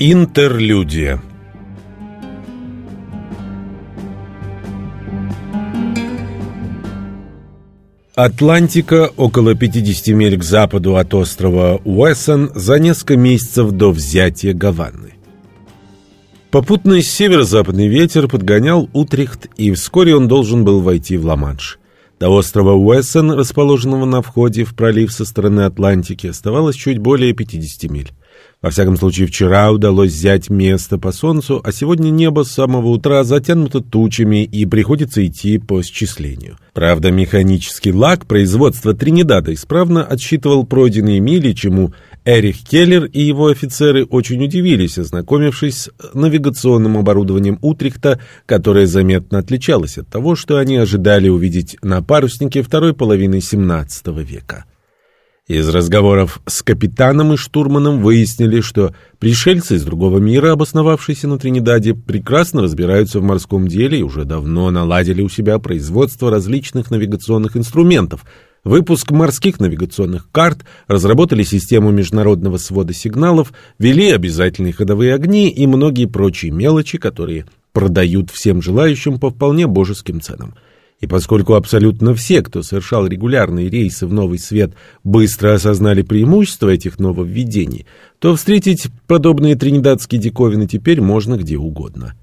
Интерлюдия Атлантика около 50 миль к западу от острова Уэссон за несколько месяцев до взятия Гаваны. Попутный северо-западный ветер подгонял Утрехт, и вскоре он должен был войти в Ла-Манш. До острова Уэссон, расположенного на входе в пролив со стороны Атлантики, оставалось чуть более 50 миль. Во всяком случае, вчера удалось взять место по солнцу, а сегодня небо с самого утра затянуто тучами и приходится идти по счислению. Правда, механический лак производства Тринидада исправно отсчитывал пройденные мили, чему Эрих Келлер и его офицеры очень удивились, ознакомившись с навигационным оборудованием Утрихта, которое заметно отличалось от того, что они ожидали увидеть на паруснике второй половины XVII века. Из разговоров с капитаном и штурманом выяснили, что пришельцы из другого мира, обосновавшиеся на Тринидаде, прекрасно разбираются в морском деле и уже давно наладили у себя производство различных навигационных инструментов, выпуск морских навигационных карт, разработали систему международного свода сигналов, вели обязательные ходовые огни и многие прочие мелочи, которые продают всем желающим по вполне божеским ценам. И поскольку абсолютно все, кто совершал регулярные рейсы в Новый Свет, быстро осознали преимущества этих нововведений, то встретить подобные тринидадские диковины теперь можно где угодно.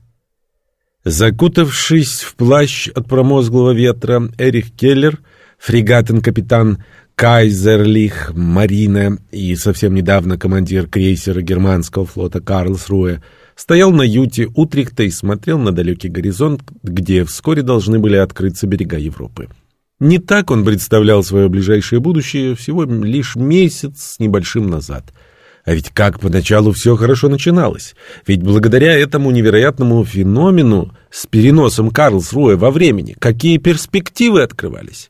Закутавшись в плащ от промозглого ветра, Эрих Келлер, фрегатен-капитан Кайзерлих Марина и совсем недавно командир крейсера германского флота Карлсруэ стоял на юте Утрихта и смотрел на далекий горизонт, где вскоре должны были открыться берега Европы. Не так он представлял свое ближайшее будущее всего лишь месяц с небольшим назад. А ведь как поначалу все хорошо начиналось. Ведь благодаря этому невероятному феномену с переносом Карлсруэ во времени, какие перспективы открывались.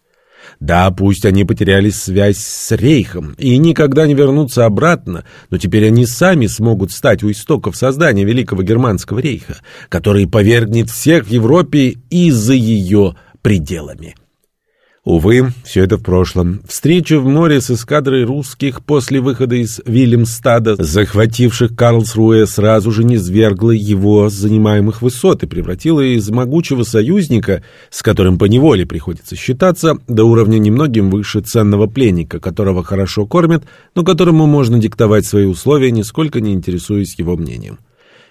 Да, пусть они потеряли связь с Рейхом и никогда не вернутся обратно, но теперь они сами смогут стать у истоков создания Великого Германского Рейха, который повергнет всех в Европе и за ее пределами. Увы, все это в прошлом. Встреча в море с эскадрой русских после выхода из Вильямстада, захвативших Карлсруэ, сразу же низвергла его с занимаемых высот и превратила из могучего союзника, с которым поневоле приходится считаться, до уровня немногим выше ценного пленника, которого хорошо кормят, но которому можно диктовать свои условия, нисколько не интересуясь его мнением.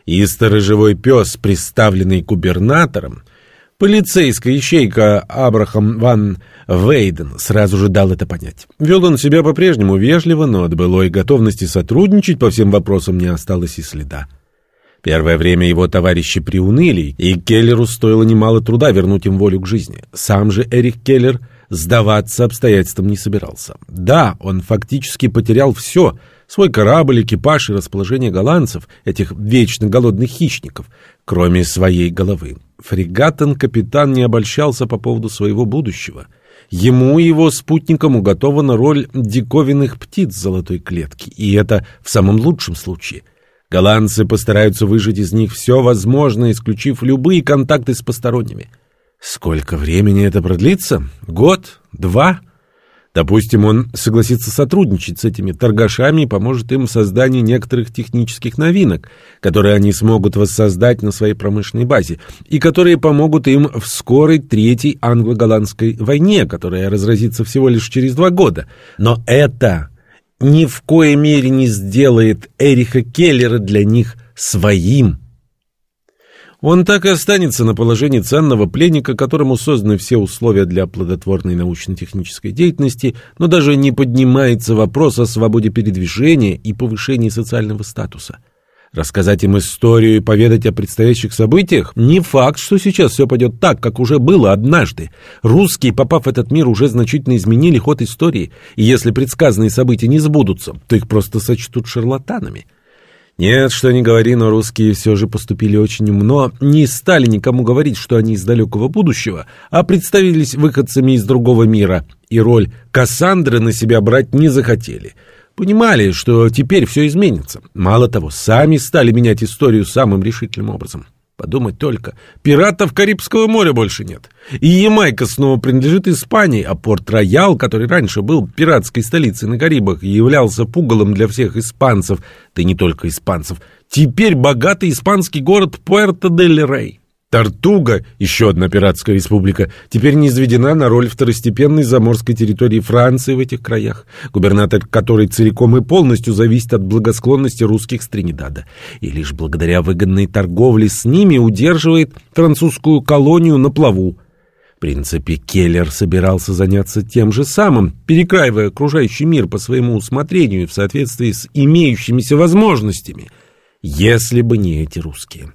И сторожевой пес, представленный губернатором, Полицейская ищейка Абрахам ван Вейден сразу же дал это понять. Вел он себя по-прежнему вежливо, но от былой готовности сотрудничать по всем вопросам не осталось и следа. Первое время его товарищи приуныли, и Келлеру стоило немало труда вернуть им волю к жизни. Сам же Эрик Келлер сдаваться обстоятельствам не собирался. Да, он фактически потерял все — свой корабль, экипаж и расположение голландцев, этих вечно голодных хищников, кроме своей головы. Фрегатен-капитан не обольщался по поводу своего будущего. Ему и его спутникам уготована роль диковинных птиц золотой клетки, и это в самом лучшем случае. Голландцы постараются выжать из них все возможное, исключив любые контакты с посторонними. Сколько времени это продлится? Год? Два? Допустим, он согласится сотрудничать с этими торгашами и поможет им в создании некоторых технических новинок, которые они смогут воссоздать на своей промышленной базе, и которые помогут им в скорой третьей англо-голландской войне, которая разразится всего лишь через два года. Но это ни в коей мере не сделает Эриха Келлера для них своим он так и останется на положении ценного пленника, которому созданы все условия для плодотворной научно-технической деятельности, но даже не поднимается вопрос о свободе передвижения и повышении социального статуса. Рассказать им историю и поведать о предстоящих событиях – не факт, что сейчас все пойдет так, как уже было однажды. Русские, попав в этот мир, уже значительно изменили ход истории, и если предсказанные события не сбудутся, то их просто сочтут шарлатанами. Нет, что ни говори, но русские все же поступили очень умно, не стали никому говорить, что они из далекого будущего, а представились выходцами из другого мира, и роль Кассандры на себя брать не захотели. Понимали, что теперь все изменится. Мало того, сами стали менять историю самым решительным образом. Подумать только, пиратов Карибского моря больше нет. И Ямайка снова принадлежит Испании, а Порт-Роял, который раньше был пиратской столицей на Карибах и являлся пугалом для всех испанцев, да и не только испанцев, теперь богатый испанский город Пуэрто-дель-Рей. Тартуга, еще одна пиратская республика, теперь не изведена на роль второстепенной заморской территории Франции в этих краях, губернатор которой целиком и полностью зависит от благосклонности русских с Тринидада. И лишь благодаря выгодной торговле с ними удерживает французскую колонию на плаву. В принципе, Келлер собирался заняться тем же самым, перекраивая окружающий мир по своему усмотрению в соответствии с имеющимися возможностями, если бы не эти русские.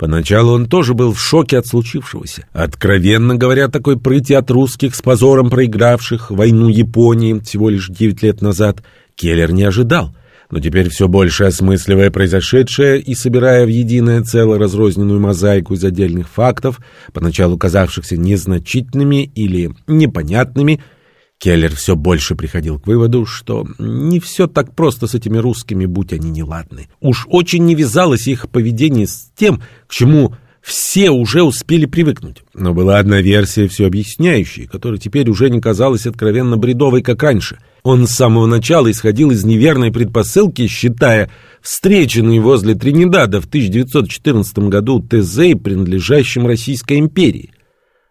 Поначалу он тоже был в шоке от случившегося. Откровенно говоря, такой прыти от русских с позором проигравших войну Японии всего лишь 9 лет назад Келлер не ожидал. Но теперь все больше осмысливая произошедшее и собирая в единое целое разрозненную мозаику из отдельных фактов, поначалу казавшихся незначительными или непонятными, Келлер все больше приходил к выводу, что не все так просто с этими русскими, будь они неладны. Уж очень не вязалось их поведение с тем, к чему все уже успели привыкнуть. Но была одна версия, все объясняющая, которая теперь уже не казалась откровенно бредовой, как раньше. Он с самого начала исходил из неверной предпосылки, считая встреченный возле Тринидада в 1914 году ТЗ, принадлежащим Российской империи.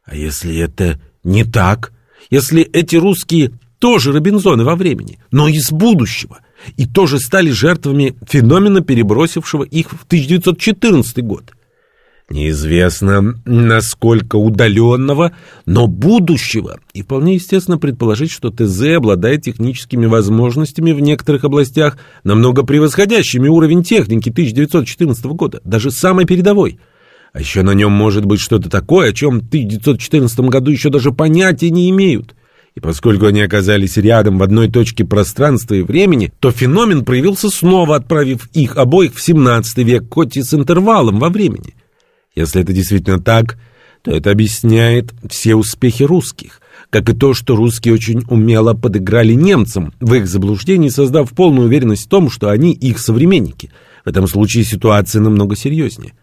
А если это не так если эти русские тоже Робинзоны во времени, но из будущего, и тоже стали жертвами феномена, перебросившего их в 1914 год. Неизвестно, насколько удаленного, но будущего. И вполне естественно предположить, что ТЗ обладает техническими возможностями в некоторых областях, намного превосходящими уровень техники 1914 года, даже самой передовой. А еще на нем может быть что-то такое, о чем в 1914 году еще даже понятия не имеют. И поскольку они оказались рядом в одной точке пространства и времени, то феномен проявился снова, отправив их обоих в 17 век, хоть и с интервалом во времени. Если это действительно так, то это объясняет все успехи русских, как и то, что русские очень умело подыграли немцам в их заблуждении, создав полную уверенность в том, что они их современники. В этом случае ситуация намного серьезнее.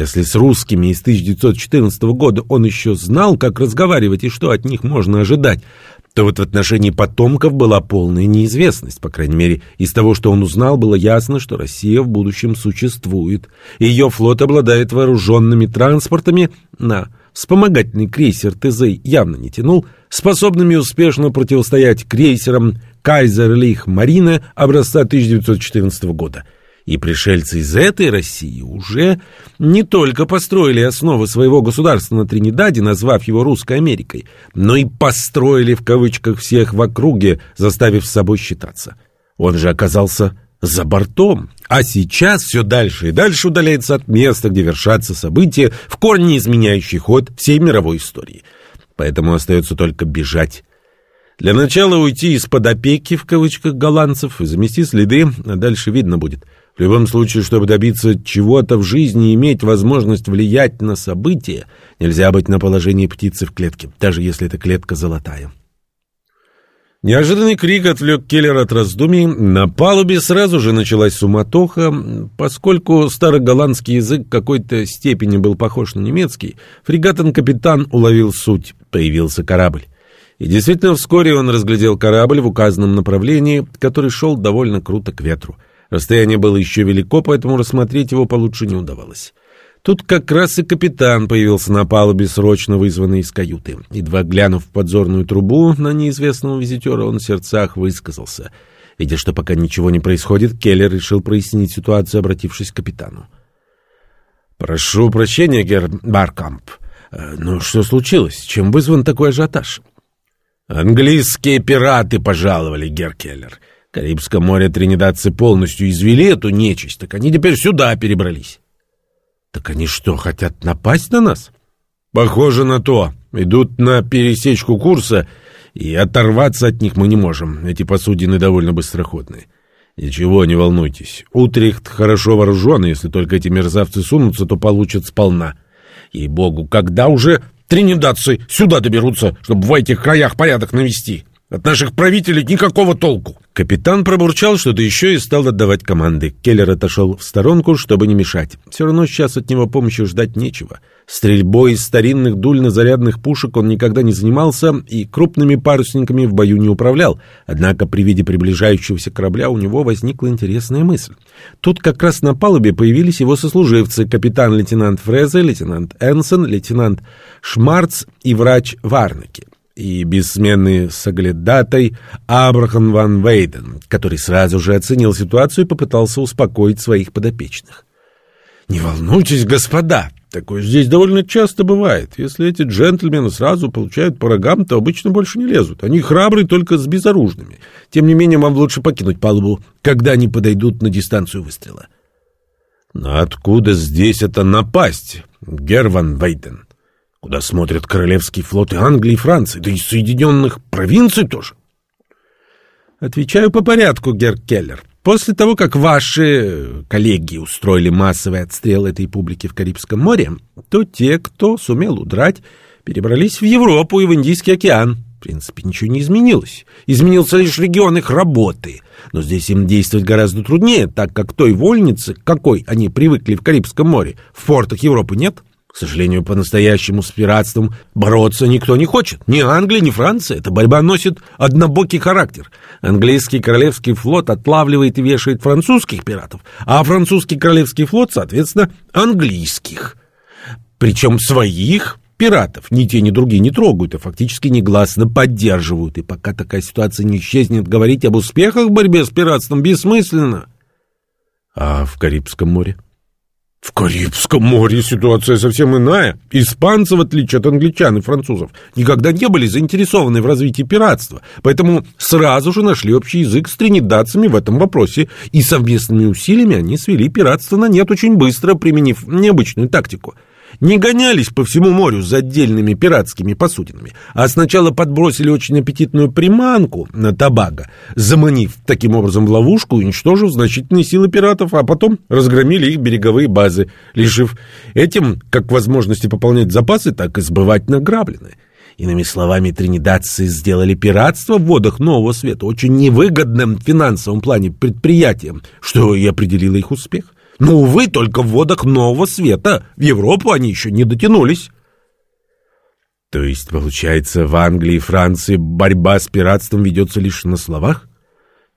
Если с русскими из 1914 года он еще знал, как разговаривать и что от них можно ожидать, то вот в отношении потомков была полная неизвестность. По крайней мере, из того, что он узнал, было ясно, что Россия в будущем существует. Ее флот обладает вооруженными транспортами на вспомогательный крейсер ТЗ явно не тянул, способными успешно противостоять крейсерам «Кайзерлих Марина» образца 1914 года – и пришельцы из этой России уже не только построили основы своего государства на Тринидаде, назвав его Русской Америкой, но и построили в кавычках всех в округе, заставив с собой считаться. Он же оказался за бортом, а сейчас все дальше и дальше удаляется от места, где вершатся события, в корне изменяющий ход всей мировой истории. Поэтому остается только бежать. Для начала уйти из-под опеки, в кавычках, голландцев и замести следы, а дальше видно будет – в любом случае, чтобы добиться чего-то в жизни и иметь возможность влиять на события, нельзя быть на положении птицы в клетке, даже если эта клетка золотая. Неожиданный крик отвлек Келлера от раздумий. На палубе сразу же началась суматоха. Поскольку старый голландский язык в какой-то степени был похож на немецкий, фрегатен-капитан уловил суть. Появился корабль. И действительно, вскоре он разглядел корабль в указанном направлении, который шел довольно круто к ветру. Расстояние было еще велико, поэтому рассмотреть его получше не удавалось. Тут как раз и капитан появился на палубе, срочно вызванный из каюты. Едва глянув в подзорную трубу на неизвестного визитера, он в сердцах высказался. Видя, что пока ничего не происходит, Келлер решил прояснить ситуацию, обратившись к капитану. «Прошу прощения, герр Баркамп. Э, но что случилось? Чем вызван такой ажиотаж?» «Английские пираты пожаловали, герр Келлер. Карибское море тринидадцы полностью извели эту нечисть, так они теперь сюда перебрались. Так они что, хотят напасть на нас? Похоже на то. Идут на пересечку курса, и оторваться от них мы не можем. Эти посудины довольно быстроходные. Ничего, не волнуйтесь. Утрехт хорошо вооружен, если только эти мерзавцы сунутся, то получат сполна. Ей-богу, когда уже тринидадцы сюда доберутся, чтобы в этих краях порядок навести? От наших правителей никакого толку. Капитан пробурчал что-то еще и стал отдавать команды. Келлер отошел в сторонку, чтобы не мешать. Все равно сейчас от него помощи ждать нечего. Стрельбой из старинных дульно-зарядных пушек он никогда не занимался и крупными парусниками в бою не управлял. Однако при виде приближающегося корабля у него возникла интересная мысль. Тут как раз на палубе появились его сослуживцы, капитан-лейтенант Фрезе, лейтенант Энсон, лейтенант Шмарц и врач Варнеки и бессменный соглядатай Абрахам ван Вейден, который сразу же оценил ситуацию и попытался успокоить своих подопечных. «Не волнуйтесь, господа, такое здесь довольно часто бывает. Если эти джентльмены сразу получают по рогам, то обычно больше не лезут. Они храбры только с безоружными. Тем не менее, вам лучше покинуть палубу, когда они подойдут на дистанцию выстрела». «Но откуда здесь это напасть, Герван Вейден?» Куда смотрят королевские флоты Англии и Франции, да и Соединенных провинций тоже. Отвечаю по порядку, Герр Келлер. После того, как ваши коллеги устроили массовый отстрел этой публики в Карибском море, то те, кто сумел удрать, перебрались в Европу и в Индийский океан. В принципе, ничего не изменилось. Изменился лишь регион их работы. Но здесь им действовать гораздо труднее, так как той вольницы, какой они привыкли в Карибском море, в портах Европы нет. К сожалению, по-настоящему с пиратством бороться никто не хочет. Ни Англия, ни Франция. Эта борьба носит однобокий характер. Английский королевский флот отлавливает и вешает французских пиратов, а французский королевский флот, соответственно, английских. Причем своих пиратов ни те, ни другие не трогают, а фактически негласно поддерживают. И пока такая ситуация не исчезнет, говорить об успехах в борьбе с пиратством бессмысленно. А в Карибском море? В Карибском море ситуация совсем иная. Испанцы, в отличие от англичан и французов, никогда не были заинтересованы в развитии пиратства, поэтому сразу же нашли общий язык с тринидадцами в этом вопросе, и совместными усилиями они свели пиратство на нет очень быстро, применив необычную тактику – не гонялись по всему морю за отдельными пиратскими посудинами, а сначала подбросили очень аппетитную приманку на Табаго, заманив таким образом в ловушку, уничтожив значительные силы пиратов, а потом разгромили их береговые базы, лишив этим как возможности пополнять запасы, так и сбывать награбленное. Иными словами, тринидадцы сделали пиратство в водах Нового Света очень невыгодным в финансовом плане предприятием, что и определило их успех. Но, увы, только в водах Нового Света. В Европу они еще не дотянулись. То есть, получается, в Англии и Франции борьба с пиратством ведется лишь на словах?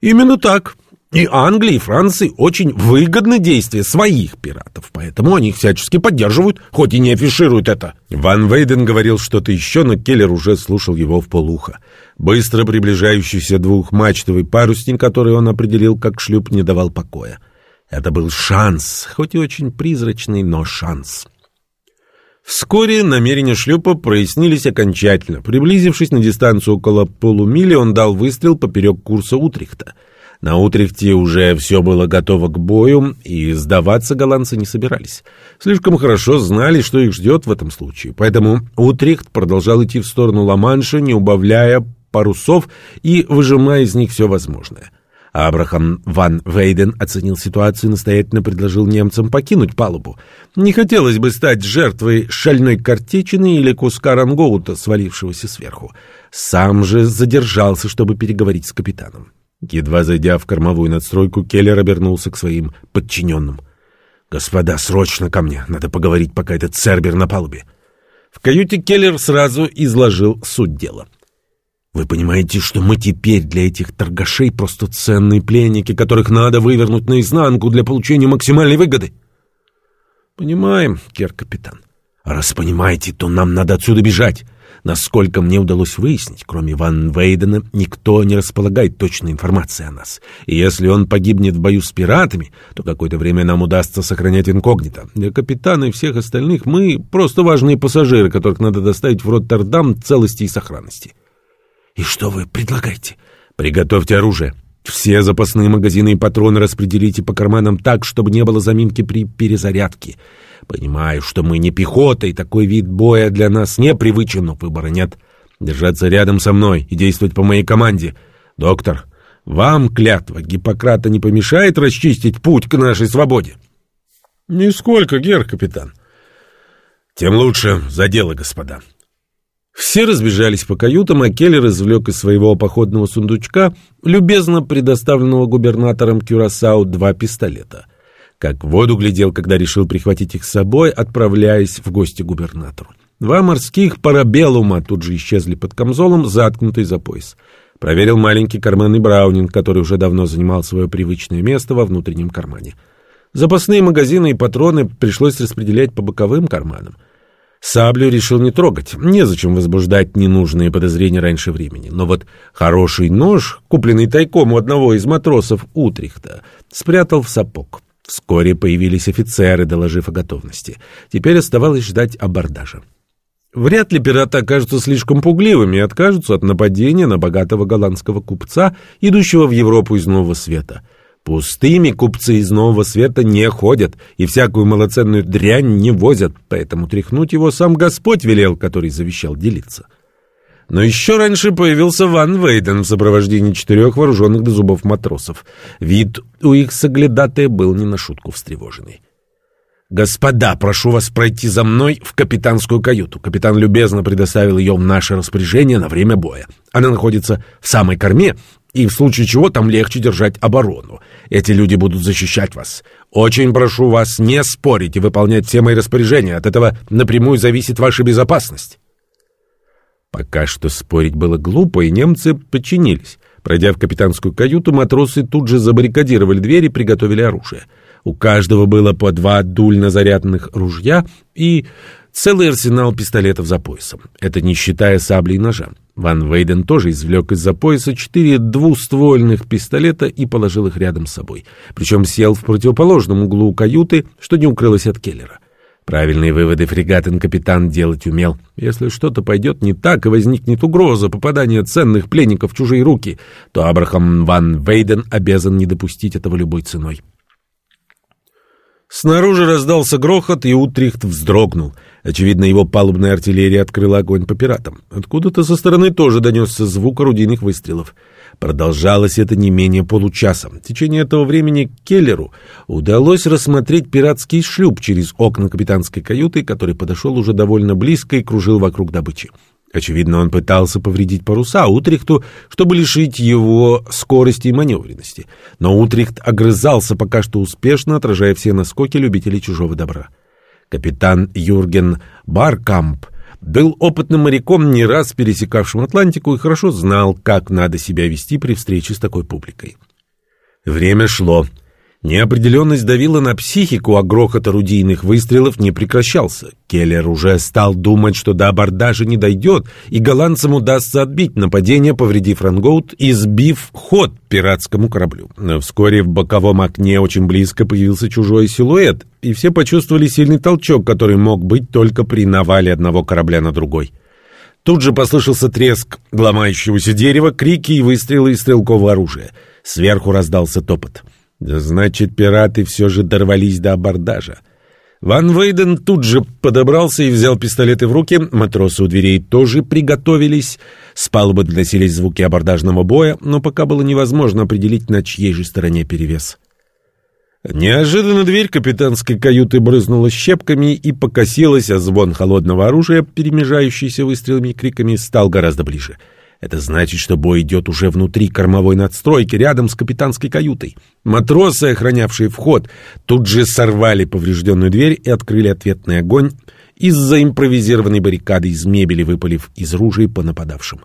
Именно так. И Англии и Франции очень выгодны действия своих пиратов, поэтому они их всячески поддерживают, хоть и не афишируют это. Ван Вейден говорил что-то еще, но Келлер уже слушал его в полухо. Быстро приближающийся двухмачтовый парусник, который он определил как шлюп, не давал покоя. Это был шанс, хоть и очень призрачный, но шанс. Вскоре намерения шлюпа прояснились окончательно. Приблизившись на дистанцию около полумили, он дал выстрел поперек курса Утрихта. На Утрихте уже все было готово к бою, и сдаваться голландцы не собирались. Слишком хорошо знали, что их ждет в этом случае. Поэтому Утрихт продолжал идти в сторону Ла-Манша, не убавляя парусов и выжимая из них все возможное. Абрахам ван Вейден оценил ситуацию и настоятельно предложил немцам покинуть палубу. Не хотелось бы стать жертвой шальной картечины или куска рангоута, свалившегося сверху. Сам же задержался, чтобы переговорить с капитаном. Едва зайдя в кормовую надстройку, Келлер обернулся к своим подчиненным. «Господа, срочно ко мне! Надо поговорить, пока этот цербер на палубе!» В каюте Келлер сразу изложил суть дела. Вы понимаете, что мы теперь для этих торгашей просто ценные пленники, которых надо вывернуть наизнанку для получения максимальной выгоды? Понимаем, кер-капитан. А раз понимаете, то нам надо отсюда бежать. Насколько мне удалось выяснить, кроме Ван Вейдена, никто не располагает точной информацией о нас. И если он погибнет в бою с пиратами, то какое-то время нам удастся сохранять инкогнито. Для капитана и всех остальных мы просто важные пассажиры, которых надо доставить в Роттердам целости и сохранности. И что вы предлагаете? Приготовьте оружие. Все запасные магазины и патроны распределите по карманам так, чтобы не было заминки при перезарядке. Понимаю, что мы не пехота, и такой вид боя для нас непривычен, но выбора нет. Держаться рядом со мной и действовать по моей команде. Доктор, вам клятва Гиппократа не помешает расчистить путь к нашей свободе? Нисколько, гер капитан. Тем лучше за дело, господа. Все разбежались по каютам, а Келлер извлек из своего походного сундучка, любезно предоставленного губернатором Кюрасау, два пистолета. Как в воду глядел, когда решил прихватить их с собой, отправляясь в гости к губернатору. Два морских парабеллума тут же исчезли под камзолом, заткнутый за пояс. Проверил маленький карманный браунинг, который уже давно занимал свое привычное место во внутреннем кармане. Запасные магазины и патроны пришлось распределять по боковым карманам. Саблю решил не трогать, незачем возбуждать ненужные подозрения раньше времени. Но вот хороший нож, купленный тайком у одного из матросов Утрихта, спрятал в сапог. Вскоре появились офицеры, доложив о готовности. Теперь оставалось ждать абордажа. Вряд ли пираты окажутся слишком пугливыми и откажутся от нападения на богатого голландского купца, идущего в Европу из Нового Света — Пустыми купцы из Нового Света не ходят и всякую малоценную дрянь не возят, поэтому тряхнуть его сам Господь велел, который завещал делиться. Но еще раньше появился Ван Вейден в сопровождении четырех вооруженных до зубов матросов. Вид у их соглядатая был не на шутку встревоженный. «Господа, прошу вас пройти за мной в капитанскую каюту. Капитан любезно предоставил ее в наше распоряжение на время боя. Она находится в самой корме, и в случае чего там легче держать оборону. Эти люди будут защищать вас. Очень прошу вас не спорить и выполнять все мои распоряжения. От этого напрямую зависит ваша безопасность». Пока что спорить было глупо, и немцы подчинились. Пройдя в капитанскую каюту, матросы тут же забаррикадировали двери и приготовили оружие. У каждого было по два дульно-зарядных ружья и целый арсенал пистолетов за поясом. Это не считая сабли и ножа. Ван Вейден тоже извлек из-за пояса четыре двуствольных пистолета и положил их рядом с собой. Причем сел в противоположном углу каюты, что не укрылось от Келлера. Правильные выводы фрегатен капитан делать умел. Если что-то пойдет не так и возникнет угроза попадания ценных пленников в чужие руки, то Абрахам Ван Вейден обязан не допустить этого любой ценой. Снаружи раздался грохот, и Утрихт вздрогнул. Очевидно, его палубная артиллерия открыла огонь по пиратам. Откуда-то со стороны тоже донесся звук орудийных выстрелов. Продолжалось это не менее получаса. В течение этого времени Келлеру удалось рассмотреть пиратский шлюп через окна капитанской каюты, который подошел уже довольно близко и кружил вокруг добычи. Очевидно, он пытался повредить паруса Утрихту, чтобы лишить его скорости и маневренности. Но Утрихт огрызался пока что успешно, отражая все наскоки любителей чужого добра. Капитан Юрген Баркамп был опытным моряком, не раз пересекавшим Атлантику, и хорошо знал, как надо себя вести при встрече с такой публикой. Время шло. Неопределенность давила на психику, а грохот орудийных выстрелов не прекращался. Келлер уже стал думать, что до абордажа не дойдет, и голландцам удастся отбить нападение, повредив рангоут и сбив ход пиратскому кораблю. Но вскоре в боковом окне очень близко появился чужой силуэт, и все почувствовали сильный толчок, который мог быть только при навале одного корабля на другой. Тут же послышался треск ломающегося дерева, крики и выстрелы из стрелкового оружия. Сверху раздался топот. Значит, пираты все же дорвались до абордажа. Ван Вейден тут же подобрался и взял пистолеты в руки. Матросы у дверей тоже приготовились. С палубы доносились звуки абордажного боя, но пока было невозможно определить, на чьей же стороне перевес. Неожиданно дверь капитанской каюты брызнула щепками и покосилась, а звон холодного оружия, перемежающийся выстрелами и криками, стал гораздо ближе — это значит, что бой идет уже внутри кормовой надстройки, рядом с капитанской каютой. Матросы, охранявшие вход, тут же сорвали поврежденную дверь и открыли ответный огонь из-за импровизированной баррикады из мебели, выпалив из ружей по нападавшим.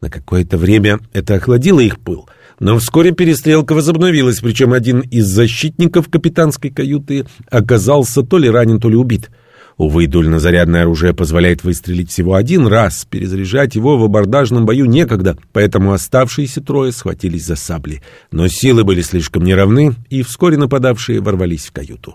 На какое-то время это охладило их пыл, но вскоре перестрелка возобновилась, причем один из защитников капитанской каюты оказался то ли ранен, то ли убит — Увы, дульнозарядное оружие позволяет выстрелить всего один раз, перезаряжать его в абордажном бою некогда, поэтому оставшиеся трое схватились за сабли. Но силы были слишком неравны, и вскоре нападавшие ворвались в каюту.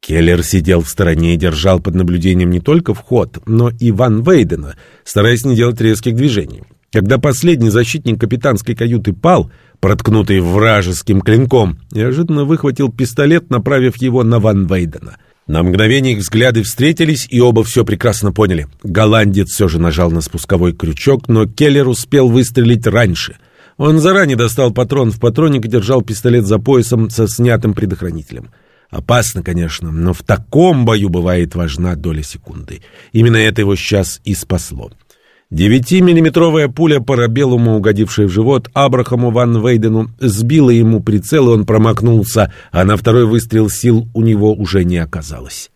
Келлер сидел в стороне и держал под наблюдением не только вход, но и Ван Вейдена, стараясь не делать резких движений. Когда последний защитник капитанской каюты пал, проткнутый вражеским клинком, неожиданно выхватил пистолет, направив его на Ван Вейдена — на мгновение их взгляды встретились, и оба все прекрасно поняли. Голландец все же нажал на спусковой крючок, но Келлер успел выстрелить раньше. Он заранее достал патрон в патронник и держал пистолет за поясом со снятым предохранителем. Опасно, конечно, но в таком бою бывает важна доля секунды. Именно это его сейчас и спасло. Девятимиллиметровая пуля парабеллума, угодившая в живот Абрахаму Ван Вейдену, сбила ему прицел, и он промахнулся, а на второй выстрел сил у него уже не оказалось.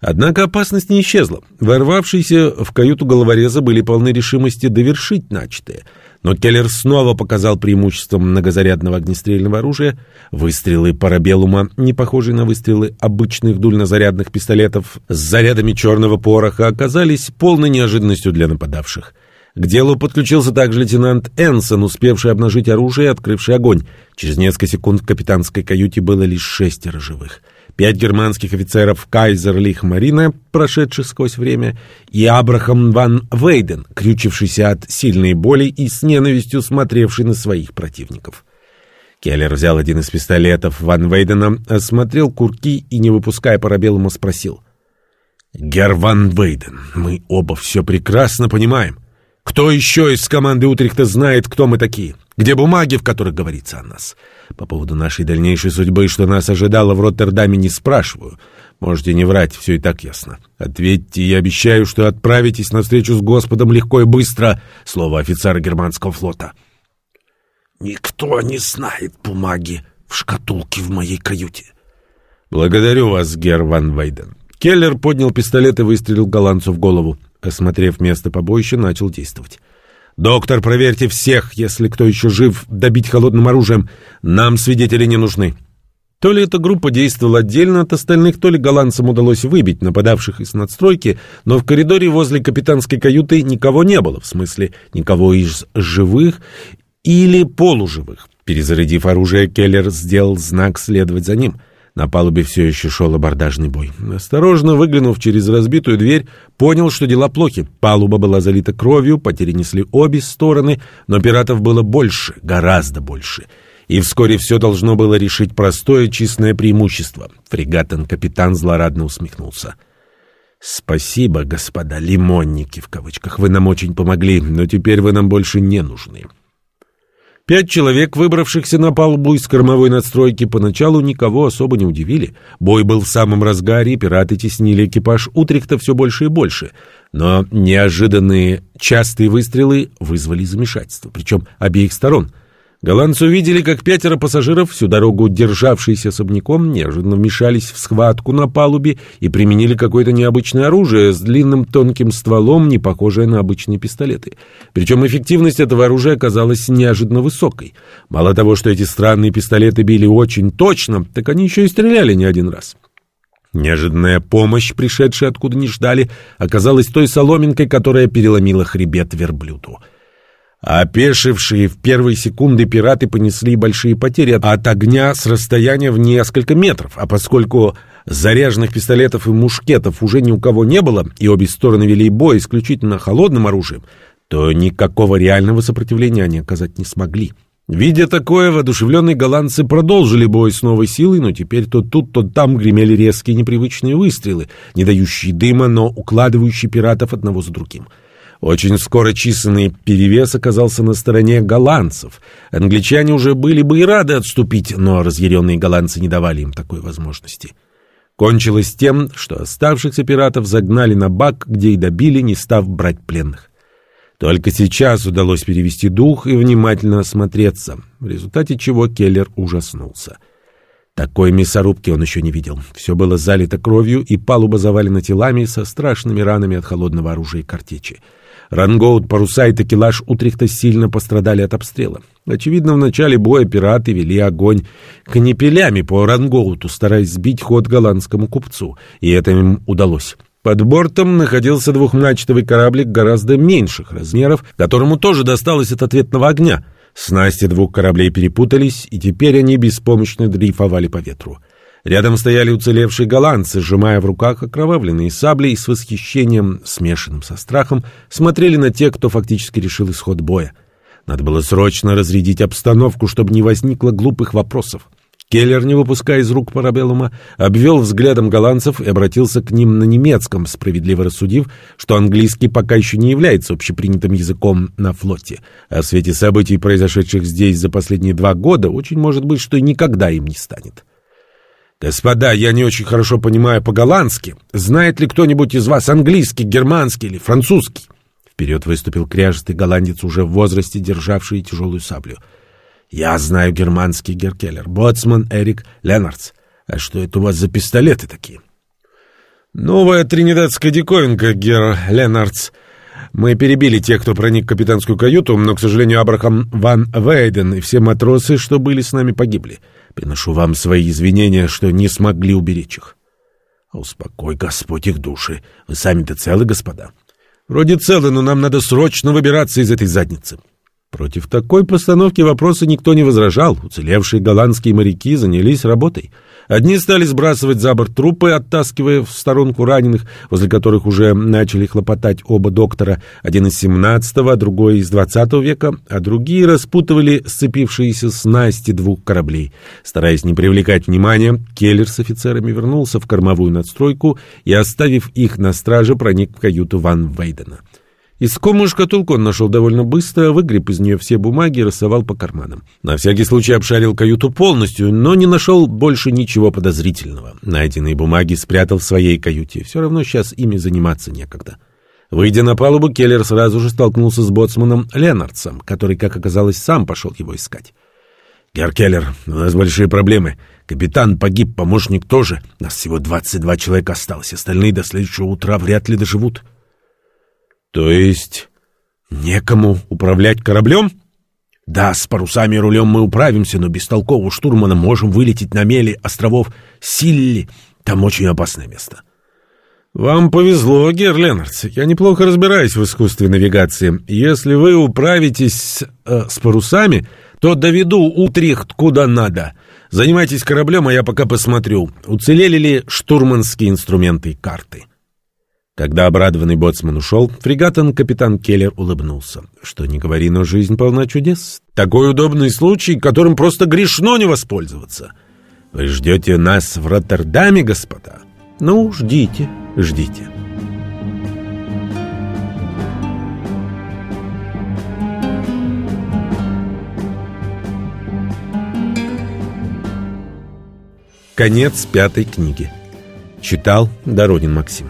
Однако опасность не исчезла. Ворвавшиеся в каюту головореза были полны решимости довершить начатое — но Келлер снова показал преимущество многозарядного огнестрельного оружия. Выстрелы парабеллума, не похожие на выстрелы обычных дульнозарядных пистолетов с зарядами черного пороха, оказались полной неожиданностью для нападавших. К делу подключился также лейтенант Энсон, успевший обнажить оружие и открывший огонь. Через несколько секунд в капитанской каюте было лишь шестеро живых пять германских офицеров Кайзерлих Марина, прошедших сквозь время, и Абрахам ван Вейден, крючившийся от сильной боли и с ненавистью смотревший на своих противников. Келлер взял один из пистолетов ван Вейдена, осмотрел курки и, не выпуская парабеллума, спросил. «Гер ван Вейден, мы оба все прекрасно понимаем. Кто еще из команды Утрихта знает, кто мы такие? Где бумаги, в которых говорится о нас? По поводу нашей дальнейшей судьбы, что нас ожидало в Роттердаме, не спрашиваю. Можете не врать, все и так ясно. Ответьте, я обещаю, что отправитесь на встречу с Господом легко и быстро. Слово офицера германского флота. Никто не знает бумаги в шкатулке в моей каюте. Благодарю вас, Гер Ван Вейден. Келлер поднял пистолет и выстрелил голландцу в голову. Осмотрев место побоища, начал действовать. «Доктор, проверьте всех, если кто еще жив, добить холодным оружием. Нам свидетели не нужны». То ли эта группа действовала отдельно от остальных, то ли голландцам удалось выбить нападавших из надстройки, но в коридоре возле капитанской каюты никого не было, в смысле никого из живых или полуживых. Перезарядив оружие, Келлер сделал знак следовать за ним — на палубе все еще шел абордажный бой. Осторожно выглянув через разбитую дверь, понял, что дела плохи. Палуба была залита кровью, потери несли обе стороны, но пиратов было больше, гораздо больше. И вскоре все должно было решить простое чистое преимущество. Фрегатен-капитан злорадно усмехнулся. «Спасибо, господа лимонники, в кавычках, вы нам очень помогли, но теперь вы нам больше не нужны». Пять человек, выбравшихся на палубу из кормовой надстройки, поначалу никого особо не удивили. Бой был в самом разгаре, пираты теснили экипаж Утрихта все больше и больше. Но неожиданные частые выстрелы вызвали замешательство, причем обеих сторон — Голландцы увидели, как пятеро пассажиров, всю дорогу державшиеся особняком, неожиданно вмешались в схватку на палубе и применили какое-то необычное оружие с длинным тонким стволом, не похожее на обычные пистолеты. Причем эффективность этого оружия оказалась неожиданно высокой. Мало того, что эти странные пистолеты били очень точно, так они еще и стреляли не один раз. Неожиданная помощь, пришедшая откуда не ждали, оказалась той соломинкой, которая переломила хребет верблюду. Опешившие в первые секунды пираты понесли большие потери от огня с расстояния в несколько метров, а поскольку заряженных пистолетов и мушкетов уже ни у кого не было, и обе стороны вели бой исключительно холодным оружием, то никакого реального сопротивления они оказать не смогли. Видя такое, воодушевленные голландцы продолжили бой с новой силой, но теперь то тут, то там гремели резкие непривычные выстрелы, не дающие дыма, но укладывающие пиратов одного за другим. — очень скоро численный перевес оказался на стороне голландцев. Англичане уже были бы и рады отступить, но разъяренные голландцы не давали им такой возможности. Кончилось тем, что оставшихся пиратов загнали на бак, где и добили, не став брать пленных. Только сейчас удалось перевести дух и внимательно осмотреться, в результате чего Келлер ужаснулся. Такой мясорубки он еще не видел. Все было залито кровью, и палуба завалена телами со страшными ранами от холодного оружия и картечи. Рангоут, паруса и такелаж Утрихта сильно пострадали от обстрела. Очевидно, в начале боя пираты вели огонь канепелями по Рангоуту, стараясь сбить ход голландскому купцу, и это им удалось. Под бортом находился двухмачтовый кораблик гораздо меньших размеров, которому тоже досталось от ответного огня. Снасти двух кораблей перепутались, и теперь они беспомощно дрейфовали по ветру. Рядом стояли уцелевшие голландцы, сжимая в руках окровавленные сабли и с восхищением, смешанным со страхом, смотрели на тех, кто фактически решил исход боя. Надо было срочно разрядить обстановку, чтобы не возникло глупых вопросов. Келлер, не выпуская из рук парабеллума, обвел взглядом голландцев и обратился к ним на немецком, справедливо рассудив, что английский пока еще не является общепринятым языком на флоте. А в свете событий, произошедших здесь за последние два года, очень может быть, что и никогда им не станет. «Господа, я не очень хорошо понимаю по-голландски. Знает ли кто-нибудь из вас английский, германский или французский?» Вперед выступил кряжестый голландец, уже в возрасте державший тяжелую саблю. «Я знаю германский Геркеллер. Боцман Эрик Ленардс. А что это у вас за пистолеты такие?» «Новая тринидадская диковинка, Гер Ленардс. Мы перебили тех, кто проник в капитанскую каюту, но, к сожалению, Абрахам Ван Вейден и все матросы, что были с нами, погибли. Приношу вам свои извинения, что не смогли уберечь их». «Успокой, Господь, их души. Вы сами-то целы, господа?» «Вроде целы, но нам надо срочно выбираться из этой задницы». Против такой постановки вопроса никто не возражал. Уцелевшие голландские моряки занялись работой. Одни стали сбрасывать за борт трупы, оттаскивая в сторонку раненых, возле которых уже начали хлопотать оба доктора, один из 17-го, а другой из 20 века, а другие распутывали сцепившиеся снасти двух кораблей. Стараясь не привлекать внимания, Келлер с офицерами вернулся в кормовую надстройку и, оставив их на страже, проник в каюту Ван Вейдена. Искомую шкатулку он нашел довольно быстро, выгреб из нее все бумаги и рассовал по карманам. На всякий случай обшарил каюту полностью, но не нашел больше ничего подозрительного. Найденные бумаги спрятал в своей каюте. Все равно сейчас ими заниматься некогда. Выйдя на палубу, Келлер сразу же столкнулся с боцманом Ленардсом, который, как оказалось, сам пошел его искать. «Герр Келлер, у нас большие проблемы. Капитан погиб, помощник тоже. Нас всего 22 человека осталось, остальные до следующего утра вряд ли доживут». То есть некому управлять кораблем? Да, с парусами и рулем мы управимся, но без толкового штурмана можем вылететь на мели островов Силли. Там очень опасное место. Вам повезло, Гер Ленардс. Я неплохо разбираюсь в искусстве навигации. Если вы управитесь э, с парусами, то доведу Утрихт куда надо. Занимайтесь кораблем, а я пока посмотрю, уцелели ли штурманские инструменты и карты. Когда обрадованный боцман ушел, фрегатон капитан Келлер улыбнулся. Что не говори, но жизнь полна чудес. Такой удобный случай, которым просто грешно не воспользоваться. Вы ждете нас в Роттердаме, господа? Ну, ждите, ждите. Конец пятой книги. Читал Дородин Максим.